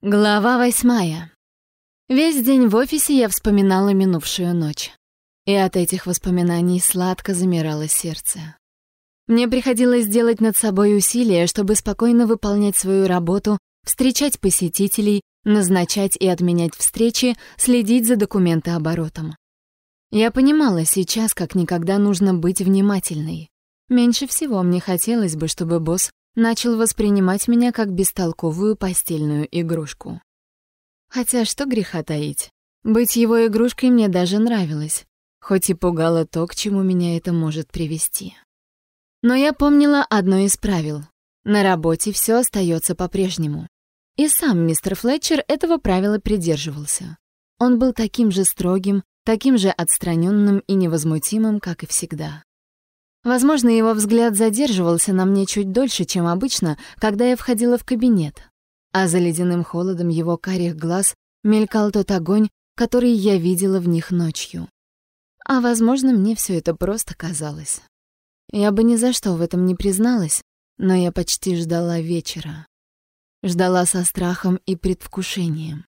Глава восьмая. Весь день в офисе я вспоминала минувшую ночь. И от этих воспоминаний сладко замирало сердце. Мне приходилось делать над собой усилия, чтобы спокойно выполнять свою работу, встречать посетителей, назначать и отменять встречи, следить за документооборотом. Я понимала сейчас, как никогда нужно быть внимательной. Меньше всего мне хотелось бы, чтобы босс начал воспринимать меня как бестолковую постельную игрушку. Хотя что греха таить. Быть его игрушкой мне даже нравилось, хоть и пугало то, к чему меня это может привести. Но я помнила одно из правил. На работе все остается по-прежнему. И сам мистер Флетчер этого правила придерживался. Он был таким же строгим, таким же отстраненным и невозмутимым, как и всегда. Возможно, его взгляд задерживался на мне чуть дольше, чем обычно, когда я входила в кабинет. А за ледяным холодом его карих глаз мелькал тот огонь, который я видела в них ночью. А, возможно, мне все это просто казалось. Я бы ни за что в этом не призналась, но я почти ждала вечера. Ждала со страхом и предвкушением.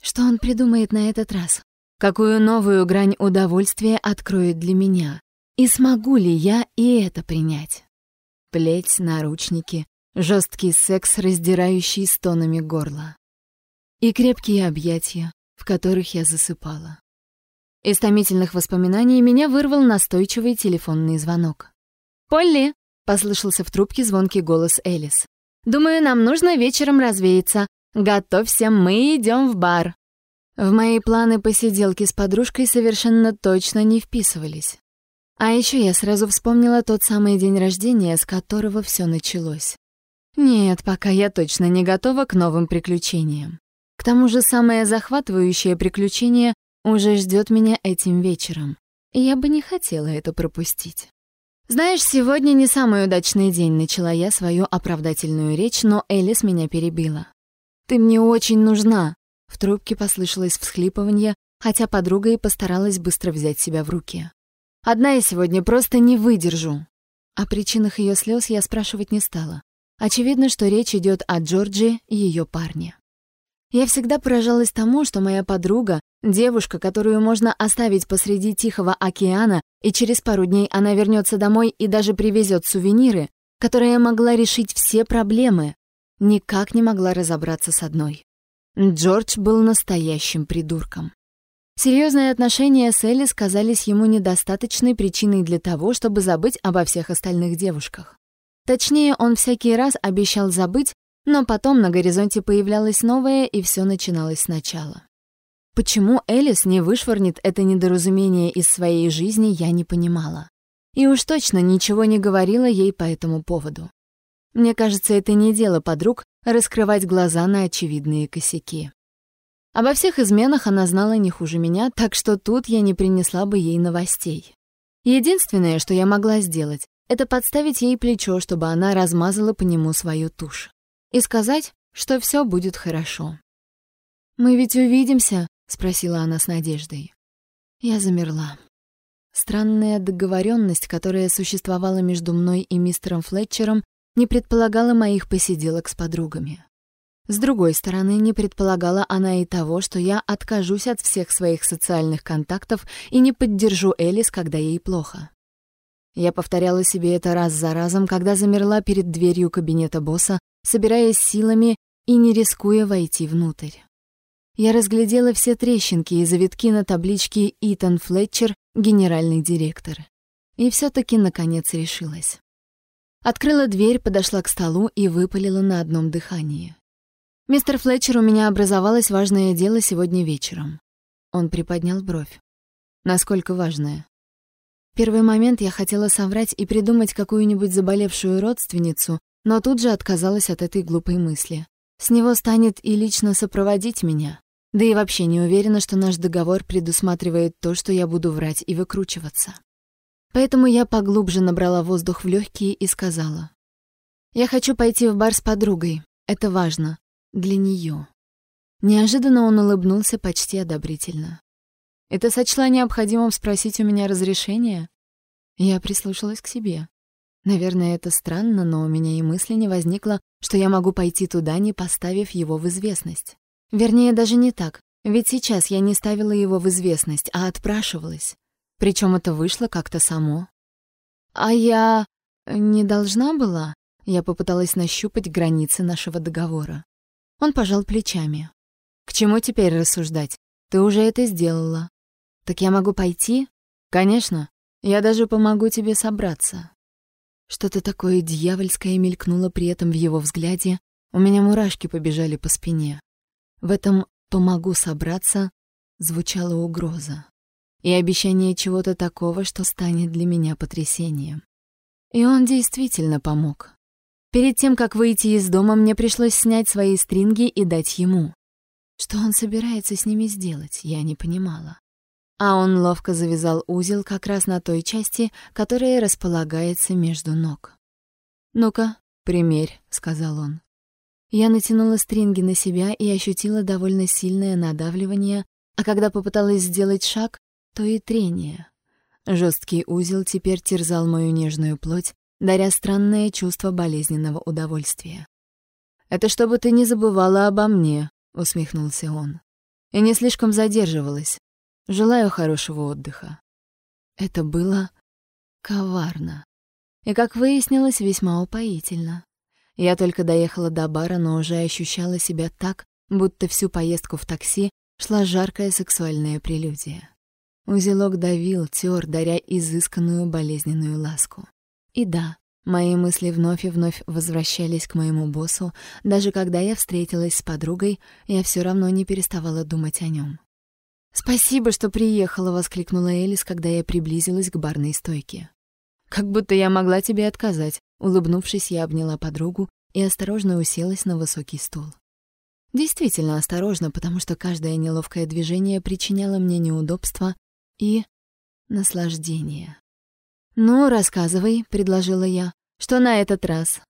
Что он придумает на этот раз? Какую новую грань удовольствия откроет для меня? И смогу ли я и это принять? Плеть, наручники, жесткий секс, раздирающий стонами горло. И крепкие объятия, в которых я засыпала. Из томительных воспоминаний меня вырвал настойчивый телефонный звонок. «Полли!» — послышался в трубке звонкий голос Элис. «Думаю, нам нужно вечером развеяться. Готовься, мы идем в бар». В мои планы посиделки с подружкой совершенно точно не вписывались. А еще я сразу вспомнила тот самый день рождения, с которого все началось. Нет, пока я точно не готова к новым приключениям. К тому же самое захватывающее приключение уже ждет меня этим вечером. И я бы не хотела это пропустить. «Знаешь, сегодня не самый удачный день», — начала я свою оправдательную речь, но Элис меня перебила. «Ты мне очень нужна», — в трубке послышалось всхлипывание, хотя подруга и постаралась быстро взять себя в руки. Одна я сегодня просто не выдержу». О причинах ее слез я спрашивать не стала. Очевидно, что речь идет о Джорджи и ее парне. Я всегда поражалась тому, что моя подруга, девушка, которую можно оставить посреди Тихого океана, и через пару дней она вернется домой и даже привезет сувениры, которая могла решить все проблемы, никак не могла разобраться с одной. Джордж был настоящим придурком. Серьезные отношения с Элис казались ему недостаточной причиной для того, чтобы забыть обо всех остальных девушках. Точнее, он всякий раз обещал забыть, но потом на горизонте появлялось новое, и все начиналось сначала. Почему Элис не вышвырнет это недоразумение из своей жизни, я не понимала. И уж точно ничего не говорила ей по этому поводу. Мне кажется, это не дело подруг раскрывать глаза на очевидные косяки. Обо всех изменах она знала не хуже меня, так что тут я не принесла бы ей новостей. Единственное, что я могла сделать, это подставить ей плечо, чтобы она размазала по нему свою тушь. И сказать, что все будет хорошо. «Мы ведь увидимся?» — спросила она с надеждой. Я замерла. Странная договоренность, которая существовала между мной и мистером Флетчером, не предполагала моих посиделок с подругами. С другой стороны, не предполагала она и того, что я откажусь от всех своих социальных контактов и не поддержу Элис, когда ей плохо. Я повторяла себе это раз за разом, когда замерла перед дверью кабинета босса, собираясь силами и не рискуя войти внутрь. Я разглядела все трещинки и завитки на табличке «Итан Флетчер, генеральный директор». И все таки наконец, решилась. Открыла дверь, подошла к столу и выпалила на одном дыхании. «Мистер Флетчер, у меня образовалось важное дело сегодня вечером». Он приподнял бровь. «Насколько важное?» Первый момент я хотела соврать и придумать какую-нибудь заболевшую родственницу, но тут же отказалась от этой глупой мысли. С него станет и лично сопроводить меня. Да и вообще не уверена, что наш договор предусматривает то, что я буду врать и выкручиваться. Поэтому я поглубже набрала воздух в легкие и сказала. «Я хочу пойти в бар с подругой. Это важно для нее. Неожиданно он улыбнулся почти одобрительно. «Это сочла необходимым спросить у меня разрешения?» Я прислушалась к себе. Наверное, это странно, но у меня и мысли не возникло, что я могу пойти туда, не поставив его в известность. Вернее, даже не так, ведь сейчас я не ставила его в известность, а отпрашивалась. Причем это вышло как-то само. А я не должна была? Я попыталась нащупать границы нашего договора. Он пожал плечами. К чему теперь рассуждать? Ты уже это сделала. Так я могу пойти? Конечно. Я даже помогу тебе собраться. Что-то такое дьявольское мелькнуло при этом в его взгляде. У меня мурашки побежали по спине. В этом «помогу собраться» звучала угроза и обещание чего-то такого, что станет для меня потрясением. И он действительно помог. Перед тем, как выйти из дома, мне пришлось снять свои стринги и дать ему. Что он собирается с ними сделать, я не понимала. А он ловко завязал узел как раз на той части, которая располагается между ног. «Ну-ка, примерь», — сказал он. Я натянула стринги на себя и ощутила довольно сильное надавливание, а когда попыталась сделать шаг, то и трение. Жесткий узел теперь терзал мою нежную плоть, даря странное чувство болезненного удовольствия. «Это чтобы ты не забывала обо мне», — усмехнулся он. «И не слишком задерживалась. Желаю хорошего отдыха». Это было коварно. И, как выяснилось, весьма упоительно. Я только доехала до бара, но уже ощущала себя так, будто всю поездку в такси шла жаркая сексуальная прелюдия. Узелок давил, тер, даря изысканную болезненную ласку. И да, мои мысли вновь и вновь возвращались к моему боссу, даже когда я встретилась с подругой, я все равно не переставала думать о нем. «Спасибо, что приехала», — воскликнула Элис, когда я приблизилась к барной стойке. «Как будто я могла тебе отказать», — улыбнувшись, я обняла подругу и осторожно уселась на высокий стул. Действительно осторожно, потому что каждое неловкое движение причиняло мне неудобства и наслаждение. «Ну, рассказывай», — предложила я. «Что на этот раз?»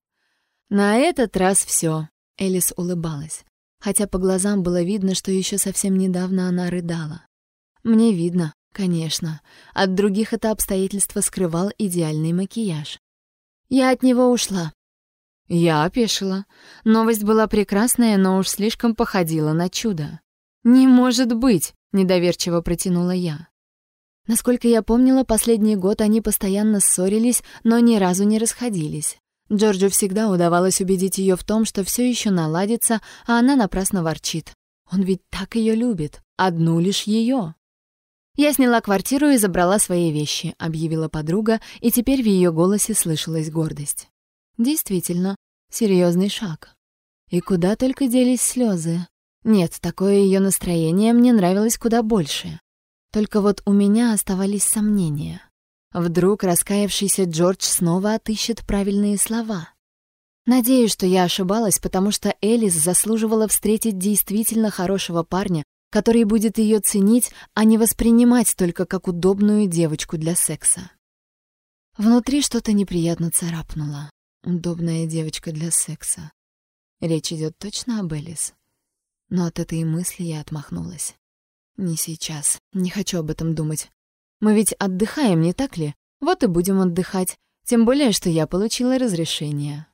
«На этот раз все. Элис улыбалась, хотя по глазам было видно, что еще совсем недавно она рыдала. «Мне видно, конечно. От других это обстоятельство скрывал идеальный макияж. Я от него ушла». Я опешила. Новость была прекрасная, но уж слишком походила на чудо. «Не может быть!» — недоверчиво протянула я. Насколько я помнила, последний год они постоянно ссорились, но ни разу не расходились. Джорджу всегда удавалось убедить ее в том, что все еще наладится, а она напрасно ворчит. Он ведь так ее любит, одну лишь ее. «Я сняла квартиру и забрала свои вещи», — объявила подруга, и теперь в ее голосе слышалась гордость. Действительно, серьезный шаг. И куда только делись слезы. Нет, такое ее настроение мне нравилось куда больше. Только вот у меня оставались сомнения. Вдруг раскаявшийся Джордж снова отыщет правильные слова. Надеюсь, что я ошибалась, потому что Элис заслуживала встретить действительно хорошего парня, который будет ее ценить, а не воспринимать только как удобную девочку для секса. Внутри что-то неприятно царапнуло. Удобная девочка для секса. Речь идет точно об Элис. Но от этой мысли я отмахнулась. Не сейчас. Не хочу об этом думать. Мы ведь отдыхаем, не так ли? Вот и будем отдыхать. Тем более, что я получила разрешение.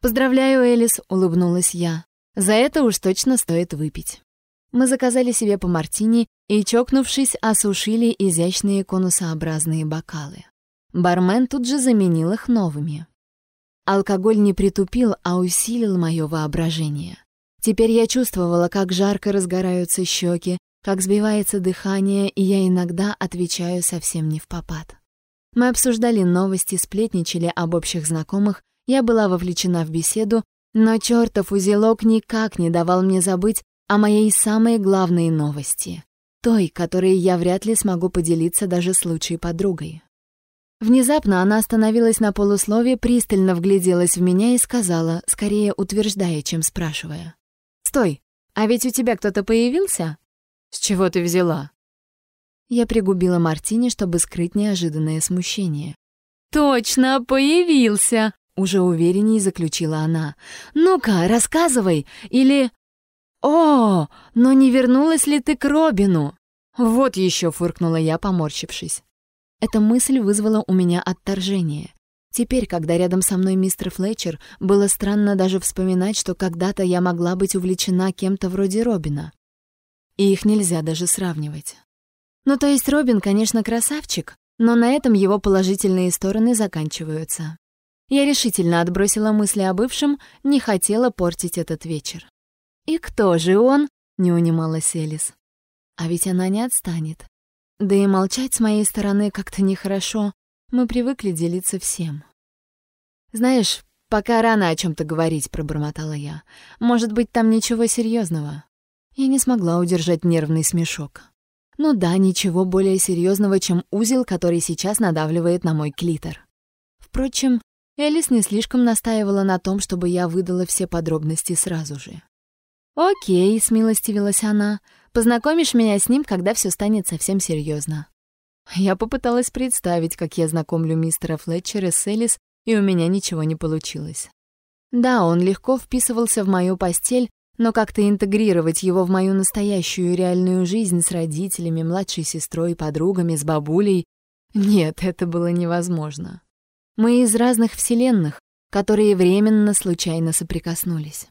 «Поздравляю, Элис», — улыбнулась я. «За это уж точно стоит выпить». Мы заказали себе по мартини и, чокнувшись, осушили изящные конусообразные бокалы. Бармен тут же заменил их новыми. Алкоголь не притупил, а усилил мое воображение. Теперь я чувствовала, как жарко разгораются щеки, как сбивается дыхание, и я иногда отвечаю совсем не в попад. Мы обсуждали новости, сплетничали об общих знакомых, я была вовлечена в беседу, но чертов узелок никак не давал мне забыть о моей самой главной новости, той, которой я вряд ли смогу поделиться даже с лучшей подругой. Внезапно она остановилась на полуслове, пристально вгляделась в меня и сказала, скорее утверждая, чем спрашивая. «Стой, а ведь у тебя кто-то появился?» «С чего ты взяла?» Я пригубила мартини, чтобы скрыть неожиданное смущение. «Точно, появился!» — уже увереннее заключила она. «Ну-ка, рассказывай! Или...» «О, но не вернулась ли ты к Робину?» «Вот еще!» — фыркнула я, поморщившись. Эта мысль вызвала у меня отторжение. Теперь, когда рядом со мной мистер Флетчер, было странно даже вспоминать, что когда-то я могла быть увлечена кем-то вроде Робина. И их нельзя даже сравнивать. Ну, то есть Робин, конечно, красавчик, но на этом его положительные стороны заканчиваются. Я решительно отбросила мысли о бывшем, не хотела портить этот вечер. «И кто же он?» — не унималась Элис. А ведь она не отстанет. Да и молчать с моей стороны как-то нехорошо. Мы привыкли делиться всем. «Знаешь, пока рано о чем то говорить», — пробормотала я. «Может быть, там ничего серьезного. Я не смогла удержать нервный смешок. Ну да, ничего более серьезного, чем узел, который сейчас надавливает на мой клитор. Впрочем, Элис не слишком настаивала на том, чтобы я выдала все подробности сразу же. «Окей», — смилостивилась она, — «познакомишь меня с ним, когда все станет совсем серьезно. Я попыталась представить, как я знакомлю мистера Флетчера с Элис, и у меня ничего не получилось. Да, он легко вписывался в мою постель, но как-то интегрировать его в мою настоящую реальную жизнь с родителями, младшей сестрой, подругами, с бабулей... Нет, это было невозможно. Мы из разных вселенных, которые временно случайно соприкоснулись.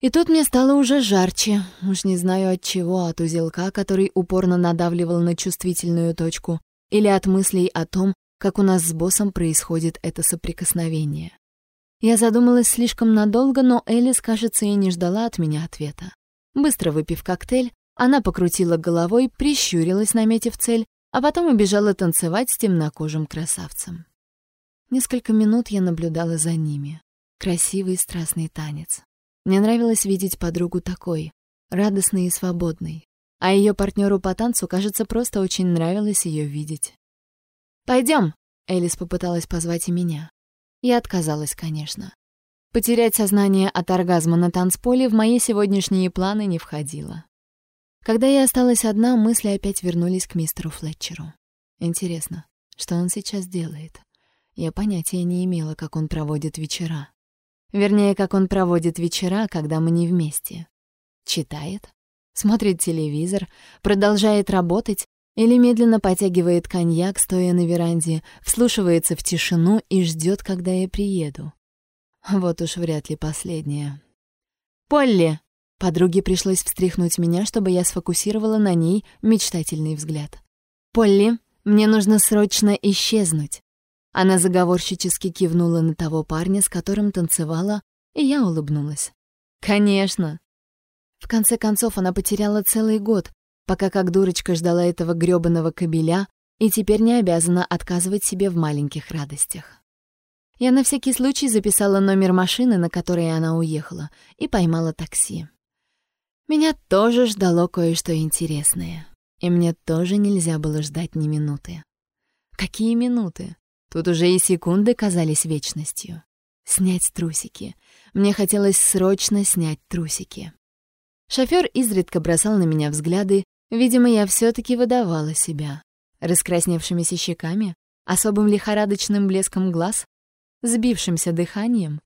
И тут мне стало уже жарче, уж не знаю от чего, от узелка, который упорно надавливал на чувствительную точку, или от мыслей о том, как у нас с боссом происходит это соприкосновение. Я задумалась слишком надолго, но Элис, кажется, и не ждала от меня ответа. Быстро выпив коктейль, она покрутила головой, прищурилась, наметив цель, а потом убежала танцевать с темнокожим красавцем. Несколько минут я наблюдала за ними. Красивый страстный танец. Мне нравилось видеть подругу такой, радостной и свободной. А ее партнеру по танцу, кажется, просто очень нравилось ее видеть. Пойдем! Элис попыталась позвать и меня. Я отказалась, конечно. Потерять сознание от оргазма на танцполе в мои сегодняшние планы не входило. Когда я осталась одна, мысли опять вернулись к мистеру Флетчеру. Интересно, что он сейчас делает? Я понятия не имела, как он проводит вечера. Вернее, как он проводит вечера, когда мы не вместе. Читает, смотрит телевизор, продолжает работать или медленно потягивает коньяк, стоя на веранде, вслушивается в тишину и ждет, когда я приеду. Вот уж вряд ли последнее. «Полли!» Подруге пришлось встряхнуть меня, чтобы я сфокусировала на ней мечтательный взгляд. «Полли, мне нужно срочно исчезнуть. Она заговорщически кивнула на того парня, с которым танцевала, и я улыбнулась. «Конечно!» В конце концов, она потеряла целый год, пока как дурочка ждала этого грёбаного кобеля и теперь не обязана отказывать себе в маленьких радостях. Я на всякий случай записала номер машины, на которой она уехала, и поймала такси. Меня тоже ждало кое-что интересное, и мне тоже нельзя было ждать ни минуты. Какие минуты? Тут уже и секунды казались вечностью. Снять трусики. Мне хотелось срочно снять трусики. Шофёр изредка бросал на меня взгляды, видимо, я все таки выдавала себя. Раскрасневшимися щеками, особым лихорадочным блеском глаз, сбившимся дыханием.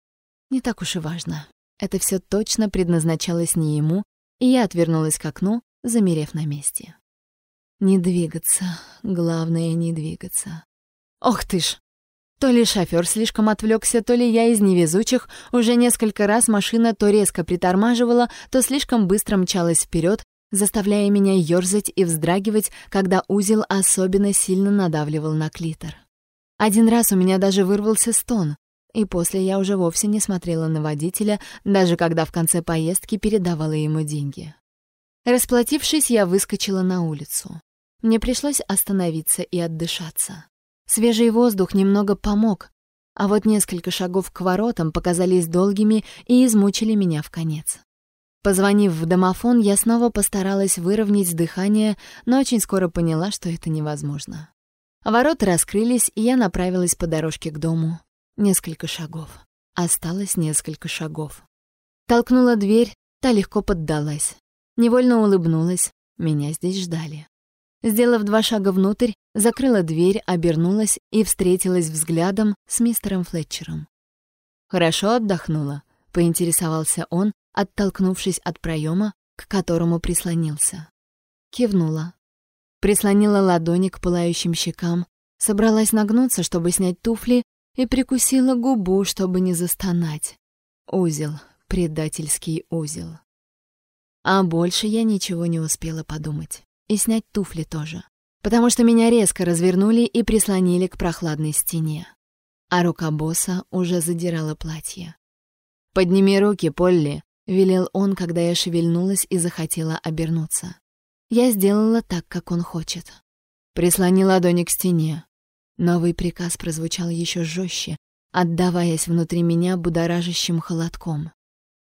Не так уж и важно. Это все точно предназначалось не ему, и я отвернулась к окну, замерев на месте. Не двигаться, главное не двигаться. Ох ты ж! То ли шофёр слишком отвлекся, то ли я из невезучих. Уже несколько раз машина то резко притормаживала, то слишком быстро мчалась вперед, заставляя меня ёрзать и вздрагивать, когда узел особенно сильно надавливал на клитор. Один раз у меня даже вырвался стон, и после я уже вовсе не смотрела на водителя, даже когда в конце поездки передавала ему деньги. Расплатившись, я выскочила на улицу. Мне пришлось остановиться и отдышаться. Свежий воздух немного помог, а вот несколько шагов к воротам показались долгими и измучили меня в конец. Позвонив в домофон, я снова постаралась выровнять дыхание, но очень скоро поняла, что это невозможно. Ворота раскрылись, и я направилась по дорожке к дому. Несколько шагов. Осталось несколько шагов. Толкнула дверь, та легко поддалась. Невольно улыбнулась. Меня здесь ждали. Сделав два шага внутрь, закрыла дверь, обернулась и встретилась взглядом с мистером Флетчером. «Хорошо отдохнула», — поинтересовался он, оттолкнувшись от проема, к которому прислонился. Кивнула. Прислонила ладони к пылающим щекам, собралась нагнуться, чтобы снять туфли, и прикусила губу, чтобы не застонать. Узел, предательский узел. А больше я ничего не успела подумать. И снять туфли тоже. Потому что меня резко развернули и прислонили к прохладной стене. А рука босса уже задирала платье. «Подними руки, Полли», — велел он, когда я шевельнулась и захотела обернуться. Я сделала так, как он хочет. Прислони ладони к стене. Новый приказ прозвучал еще жестче, отдаваясь внутри меня будоражащим холодком.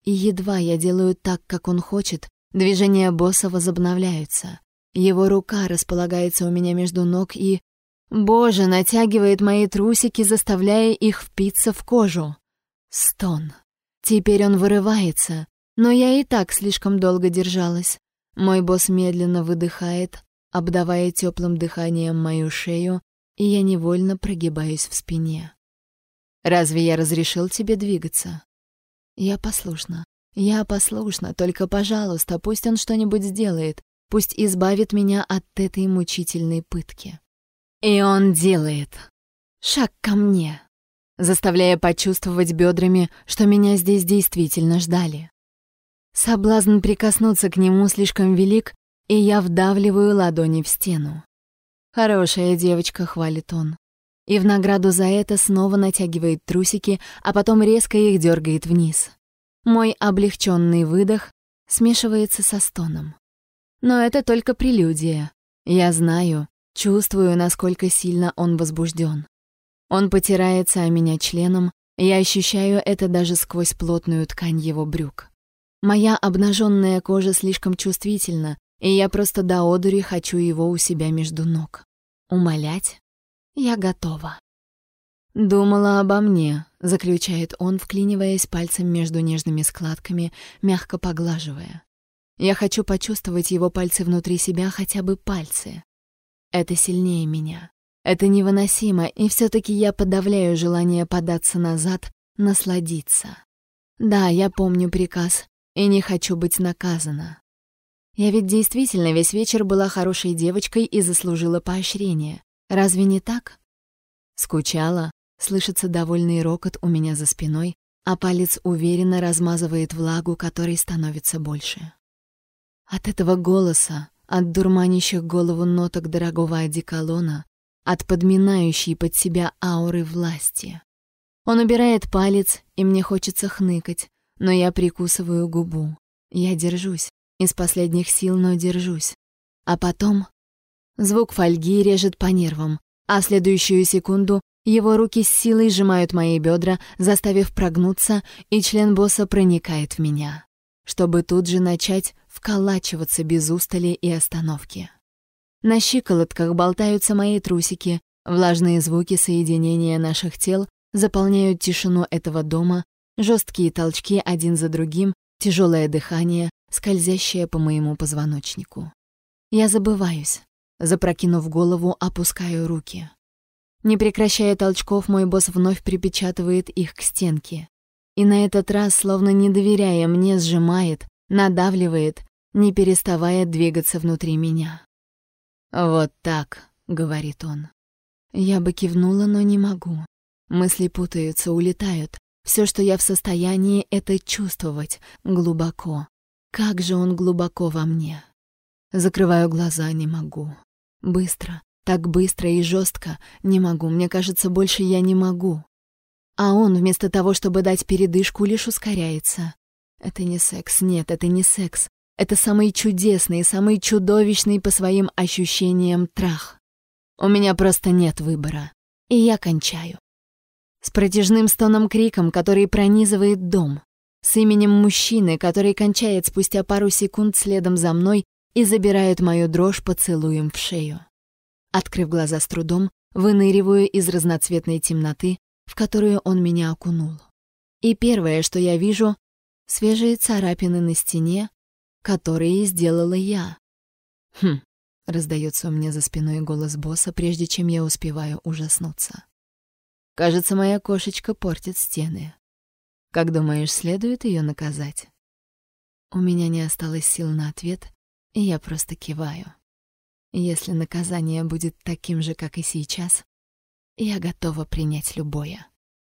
И едва я делаю так, как он хочет, движения босса возобновляются. Его рука располагается у меня между ног и... Боже, натягивает мои трусики, заставляя их впиться в кожу. Стон. Теперь он вырывается, но я и так слишком долго держалась. Мой босс медленно выдыхает, обдавая теплым дыханием мою шею, и я невольно прогибаюсь в спине. «Разве я разрешил тебе двигаться?» «Я послушна. Я послушна, только, пожалуйста, пусть он что-нибудь сделает, пусть избавит меня от этой мучительной пытки». И он делает. Шаг ко мне, заставляя почувствовать бедрами, что меня здесь действительно ждали. Соблазн прикоснуться к нему слишком велик, и я вдавливаю ладони в стену. «Хорошая девочка», — хвалит он. И в награду за это снова натягивает трусики, а потом резко их дергает вниз. Мой облегченный выдох смешивается со стоном. Но это только прелюдия. Я знаю, чувствую, насколько сильно он возбужден. Он потирается о меня членом, я ощущаю это даже сквозь плотную ткань его брюк. Моя обнаженная кожа слишком чувствительна, и я просто до одури хочу его у себя между ног. Умолять? Я готова. «Думала обо мне», — заключает он, вклиниваясь пальцем между нежными складками, мягко поглаживая. «Я хочу почувствовать его пальцы внутри себя, хотя бы пальцы. Это сильнее меня. Это невыносимо, и все таки я подавляю желание податься назад, насладиться. Да, я помню приказ, и не хочу быть наказана. Я ведь действительно весь вечер была хорошей девочкой и заслужила поощрение. Разве не так? Скучала, слышится довольный рокот у меня за спиной, а палец уверенно размазывает влагу, которой становится больше. От этого голоса, от дурманящих голову ноток дорогого одеколона, от подминающей под себя ауры власти. Он убирает палец, и мне хочется хныкать, но я прикусываю губу. Я держусь. Из последних сил, но держусь. А потом... Звук фольги режет по нервам, а в следующую секунду его руки с силой сжимают мои бедра, заставив прогнуться, и член босса проникает в меня, чтобы тут же начать вколачиваться без устали и остановки. На щиколотках болтаются мои трусики, влажные звуки соединения наших тел заполняют тишину этого дома, жесткие толчки один за другим, тяжелое дыхание, скользящее по моему позвоночнику. Я забываюсь. Запрокинув голову, опускаю руки. Не прекращая толчков, мой босс вновь припечатывает их к стенке. И на этот раз, словно не доверяя мне, сжимает, надавливает, не переставая двигаться внутри меня. «Вот так», — говорит он. Я бы кивнула, но не могу. Мысли путаются, улетают. Все, что я в состоянии, это чувствовать глубоко, как же он глубоко во мне. Закрываю глаза, не могу. Быстро, так быстро и жестко не могу. Мне кажется, больше я не могу. А он, вместо того, чтобы дать передышку, лишь ускоряется. Это не секс, нет, это не секс. Это самый чудесный, самый чудовищный по своим ощущениям трах. У меня просто нет выбора. И я кончаю. С протяжным стоном-криком, который пронизывает дом с именем мужчины, который кончает спустя пару секунд следом за мной и забирает мою дрожь поцелуем в шею. Открыв глаза с трудом, выныриваю из разноцветной темноты, в которую он меня окунул. И первое, что я вижу — свежие царапины на стене, которые сделала я. «Хм», — раздается у меня за спиной голос босса, прежде чем я успеваю ужаснуться. «Кажется, моя кошечка портит стены. Как думаешь, следует ее наказать? У меня не осталось сил на ответ, и я просто киваю. Если наказание будет таким же, как и сейчас, я готова принять любое.